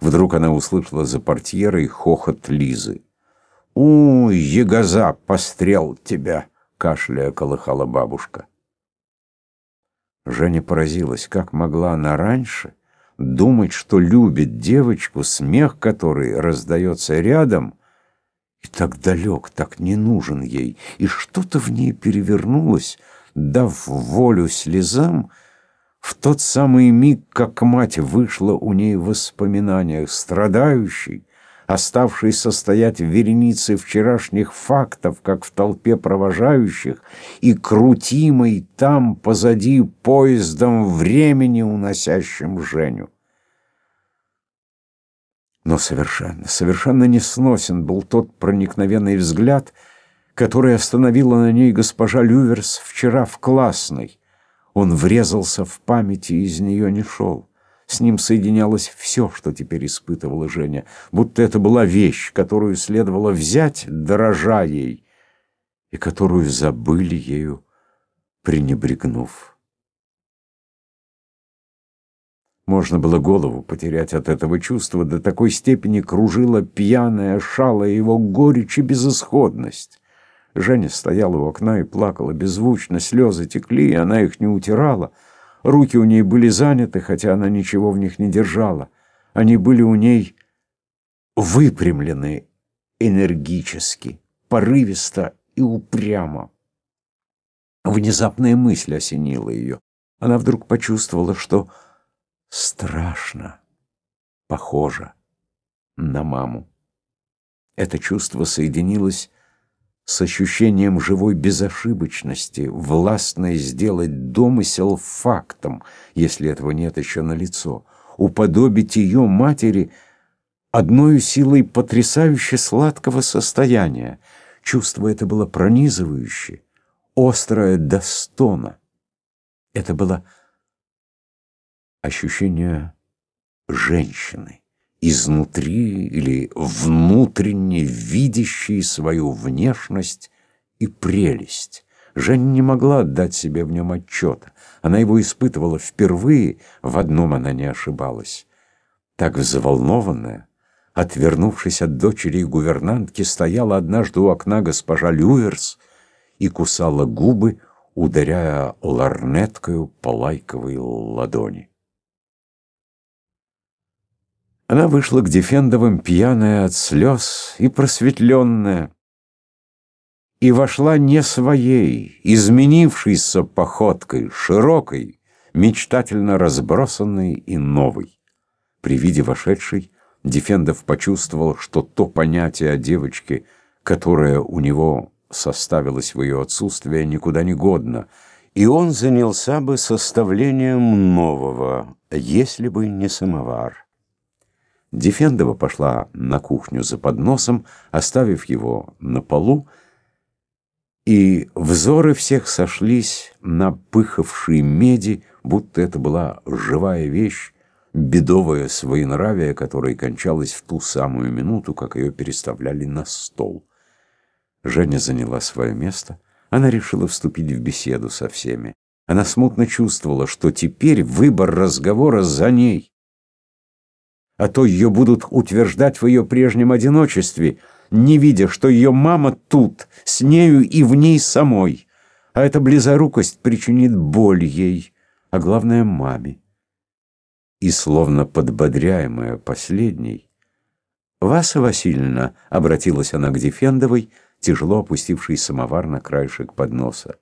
Вдруг она услышала за портьерой хохот Лизы. «У, ягоза, пострел тебя!» — кашляя колыхала бабушка. Женя поразилась, как могла она раньше думать, что любит девочку, смех которой раздается рядом, и так далек, так не нужен ей, и что-то в ней перевернулось, дав волю слезам, в тот самый миг, как мать вышла у ней в воспоминаниях, страдающей, оставший состоять в веренице вчерашних фактов, как в толпе провожающих, и крутимой там позади поездом времени, уносящим Женю. Но совершенно, совершенно не сносен был тот проникновенный взгляд, который остановила на ней госпожа Люверс вчера в классной. Он врезался в память и из нее не шел. С ним соединялось все, что теперь испытывала Женя, будто это была вещь, которую следовало взять, дорожа ей, и которую забыли ею, пренебрегнув. Можно было голову потерять от этого чувства, до такой степени кружила пьяная, шалая его горечь и безысходность. Женя стояла у окна и плакала беззвучно, слезы текли, и она их не утирала — Руки у ней были заняты, хотя она ничего в них не держала. Они были у ней выпрямлены энергически, порывисто и упрямо. Внезапная мысль осенила ее. Она вдруг почувствовала, что страшно похоже на маму. Это чувство соединилось с ощущением живой безошибочности, властной сделать домысел фактом, если этого нет еще на лицо, уподобить ее матери одной силой потрясающе сладкого состояния. Чувство это было пронизывающее, острое до стона. Это было ощущение женщины изнутри или внутренне видящие свою внешность и прелесть. Женя не могла отдать себе в нем отчета. Она его испытывала впервые, в одном она не ошибалась. Так взволнованная, отвернувшись от дочери и гувернантки, стояла однажды у окна госпожа Люверс и кусала губы, ударяя ларнеткою по лайковой ладони. Она вышла к Дефендовым пьяная от слез и просветленная, и вошла не своей, изменившейся походкой, широкой, мечтательно разбросанной и новой. При виде вошедшей Дефендов почувствовал, что то понятие о девочке, которое у него составилось в ее отсутствие, никуда не годно, и он занялся бы составлением нового, если бы не самовар. Дефендова пошла на кухню за подносом, оставив его на полу, и взоры всех сошлись на пыхавшей меди, будто это была живая вещь, бедовое своенравие, которое кончалось в ту самую минуту, как ее переставляли на стол. Женя заняла свое место. Она решила вступить в беседу со всеми. Она смутно чувствовала, что теперь выбор разговора за ней а то ее будут утверждать в ее прежнем одиночестве, не видя, что ее мама тут, с нею и в ней самой, а эта близорукость причинит боль ей, а главное маме. И словно подбодряемая последней, «Васа Васильевна», — обратилась она к Дефендовой, тяжело опустившей самовар на краешек подноса,